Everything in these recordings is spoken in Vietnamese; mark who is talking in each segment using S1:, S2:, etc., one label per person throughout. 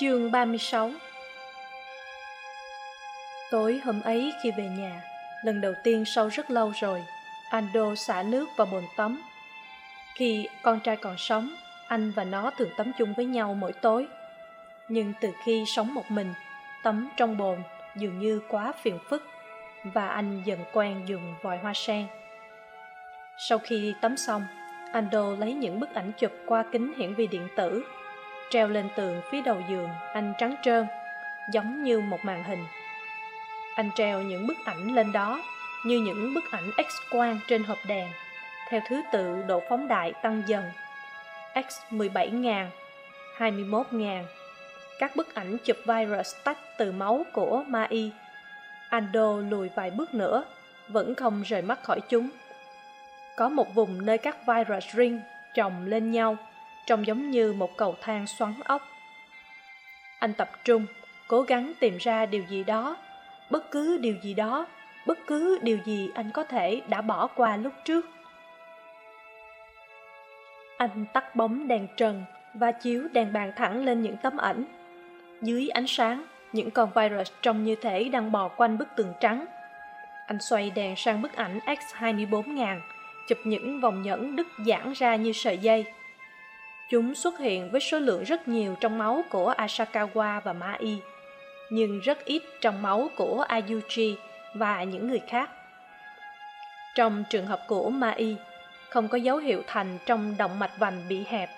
S1: Chương 36 Tối hôm ấy khi về nhà, lần đầu tiên sau rất lâu rồi, Ando xả nước vào bồn tắm. Khi con trai còn sống, anh và nó thường tắm chung với nhau mỗi tối. Nhưng từ khi sống một mình, tắm trong bồn dường như quá phiền phức và anh dần quen dùng vòi hoa sen. Sau khi tắm xong, Ando lấy những bức ảnh chụp qua kính hiển vi điện tử treo lên tường phía đầu giường anh trắng trơn, giống như một màn hình. Anh treo những bức ảnh lên đó, như những bức ảnh x quang trên hộp đèn, theo thứ tự độ phóng đại tăng dần. X 17.000 21.000 các bức ảnh chụp virus tách từ máu của Mai Ando lùi vài bước nữa, vẫn không rời mắt khỏi chúng. Có một vùng nơi các virus ring chồng lên nhau trông giống như một cầu thang xoắn ốc. Anh tập trung, cố gắng tìm ra điều gì đó, bất cứ điều gì đó, bất cứ điều gì anh có thể đã bỏ qua lúc trước. Anh tắt bóng đèn trần và chiếu đèn bàn thẳng lên những tấm ảnh. Dưới ánh sáng, những con virus trông như thể đang bò quanh bức tường trắng. Anh xoay đèn sang bức ảnh x 24000 chụp những vòng nhẫn đứt giãn ra như sợi dây. Chúng xuất hiện với số lượng rất nhiều trong máu của Asakawa và Mai, nhưng rất ít trong máu của Ayuji và những người khác. Trong trường hợp của Mai, không có dấu hiệu thành trong động mạch vành bị hẹp.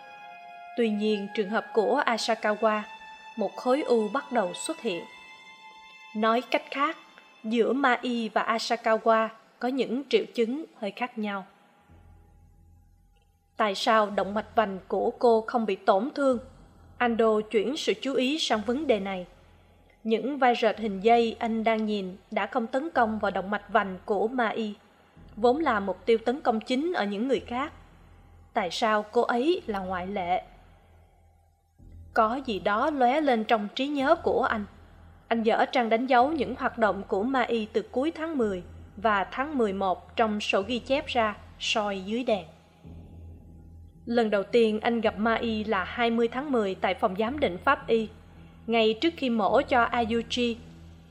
S1: Tuy nhiên, trường hợp của Asakawa, một khối u bắt đầu xuất hiện. Nói cách khác, giữa Mai và Asakawa có những triệu chứng hơi khác nhau tại sao động mạch vành của cô không bị tổn thương? Ando chuyển sự chú ý sang vấn đề này. Những vai rệt hình dây anh đang nhìn đã không tấn công vào động mạch vành của mai vốn là mục tiêu tấn công chính ở những người khác. Tại sao cô ấy là ngoại lệ? Có gì đó lóe lên trong trí nhớ của anh. Anh dở trang đánh dấu những hoạt động của mai từ cuối tháng 10 và tháng 11 trong sổ ghi chép ra, soi dưới đèn. Lần đầu tiên anh gặp Mai là 20 tháng 10 tại phòng giám định pháp y, ngay trước khi mổ cho Ayuji.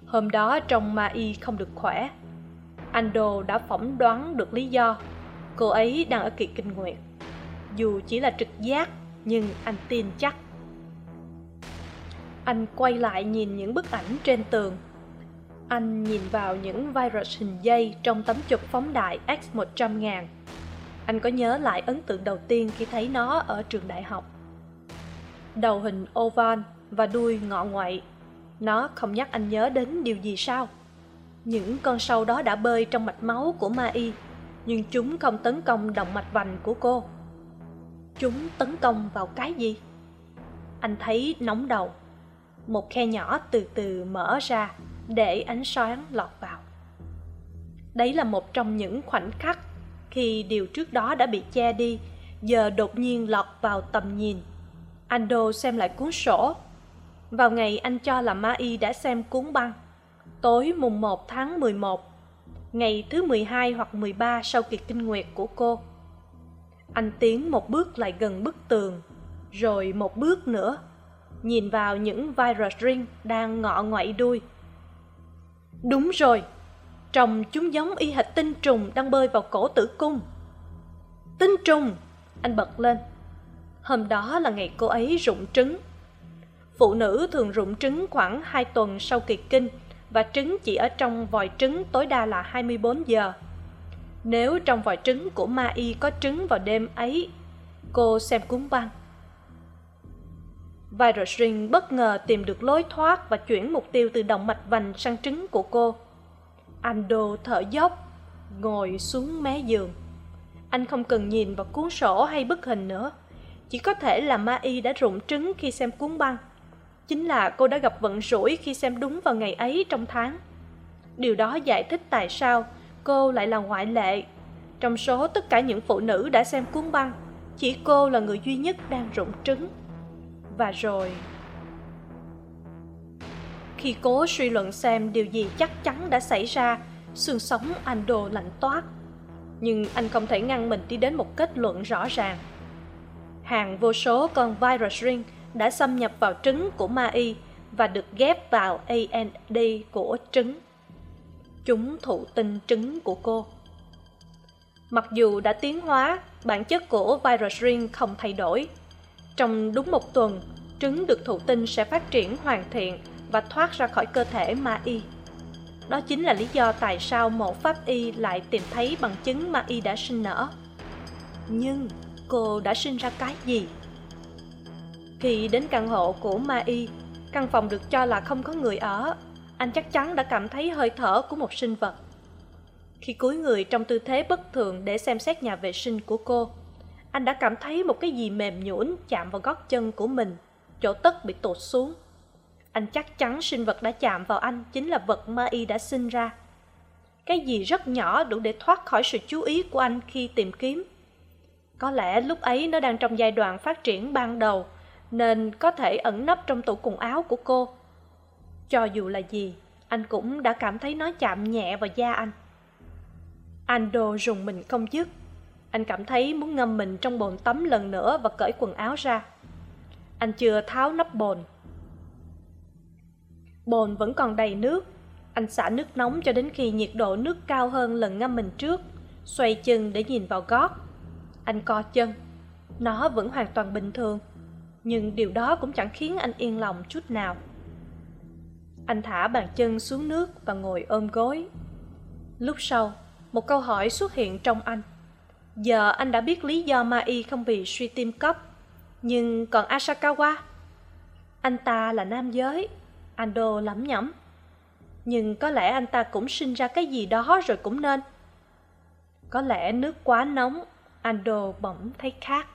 S1: Hôm đó trông Mai không được khỏe. Ando đã phỏng đoán được lý do. Cô ấy đang ở kỳ kinh nguyệt. Dù chỉ là trực giác, nhưng anh tin chắc. Anh quay lại nhìn những bức ảnh trên tường. Anh nhìn vào những virus hình dây trong tấm chụp phóng đại X100 ngàn anh có nhớ lại ấn tượng đầu tiên khi thấy nó ở trường đại học? Đầu hình oval và đuôi ngọ ngoại. Nó không nhắc anh nhớ đến điều gì sao? Những con sâu đó đã bơi trong mạch máu của ma y nhưng chúng không tấn công động mạch vành của cô. Chúng tấn công vào cái gì? Anh thấy nóng đầu. Một khe nhỏ từ từ mở ra để ánh sáng lọt vào. Đấy là một trong những khoảnh khắc khi điều trước đó đã bị che đi, giờ đột nhiên lọt vào tầm nhìn. Ando xem lại cuốn sổ. Vào ngày anh cho là ma y đã xem cuốn băng, tối mùng một tháng mười một, ngày thứ mười hai hoặc mười ba sau kỳ kinh nguyệt của cô. Anh tiến một bước lại gần bức tường, rồi một bước nữa, nhìn vào những virus ring đang ngọ ngoại đuôi. Đúng rồi trông chúng giống y hệt tinh trùng đang bơi vào cổ tử cung. Tinh trùng, anh bật lên. Hôm đó là ngày cô ấy rụng trứng. Phụ nữ thường rụng trứng khoảng hai tuần sau kỳ kinh và trứng chỉ ở trong vòi trứng tối đa là hai mươi bốn giờ. Nếu trong vòi trứng của ma y có trứng vào đêm ấy, cô xem cuốn băng. Virus ring bất ngờ tìm được lối thoát và chuyển mục tiêu từ động mạch vành sang trứng của cô. Anh Đô thở dốc, ngồi xuống mé giường. Anh không cần nhìn vào cuốn sổ hay bức hình nữa. Chỉ có thể là Ma Y đã rụng trứng khi xem cuốn băng. chính là cô đã gặp vận rủi khi xem đúng vào ngày ấy trong tháng điều đó giải thích tại sao cô lại là ngoại lệ trong số tất cả những phụ nữ đã xem cuốn băng chỉ cô là người duy nhất đang rụng trứng và rồi khi cố suy luận xem điều gì chắc chắn đã xảy ra xương sống anh đồ lạnh toát nhưng anh không thể ngăn mình đi đến một kết luận rõ ràng hàng vô số con virus ring đã xâm nhập vào trứng của ma y và được ghép vào AND của trứng. Chúng thụ tinh trứng của cô. Mặc dù đã tiến hóa, bản chất của virus ring không thay đổi. Trong đúng một tuần, trứng được thụ tinh sẽ phát triển hoàn thiện và thoát ra khỏi cơ thể ma y. Đó chính là lý do tại sao mộ pháp y lại tìm thấy bằng chứng ma y đã sinh nở. Nhưng cô đã sinh ra cái gì? Khi đến căn hộ của Ma Y, căn phòng được cho là không có người ở, anh chắc chắn đã cảm thấy hơi thở của một sinh vật. Khi cúi người trong tư thế bất thường để xem xét nhà vệ sinh của cô, anh đã cảm thấy một cái gì mềm nhũn chạm vào gót chân của mình, chỗ tất bị tụt xuống. Anh chắc chắn sinh vật đã chạm vào anh chính là vật ma y đã sinh ra. Cái gì rất nhỏ đủ để thoát khỏi sự chú ý của anh khi tìm kiếm. Có lẽ lúc ấy nó đang trong giai đoạn phát triển ban đầu, nên có thể ẩn nấp trong tủ quần áo của cô. Cho dù là gì, anh cũng đã cảm thấy nó chạm nhẹ vào da anh. Ando rùng mình không dứt. Anh cảm thấy muốn ngâm mình trong bồn tắm lần nữa và cởi quần áo ra. Anh chưa tháo nắp bồn. Bồn vẫn còn đầy nước. Anh xả nước nóng cho đến khi nhiệt độ nước cao hơn lần ngâm mình trước. Xoay chân để nhìn vào gót. Anh co chân. Nó vẫn hoàn toàn bình thường, nhưng điều đó cũng chẳng khiến anh yên lòng chút nào anh thả bàn chân xuống nước và ngồi ôm gối lúc sau, một câu hỏi xuất hiện trong anh giờ anh đã biết lý do ma y không bị suy tim cấp, nhưng còn asakawa anh ta là nam giới ando lẩm nhẩm. Nhưng có lẽ anh ta cũng sinh ra cái gì đó rồi cũng nên. Có lẽ nước quá nóng ando bỗng thấy khác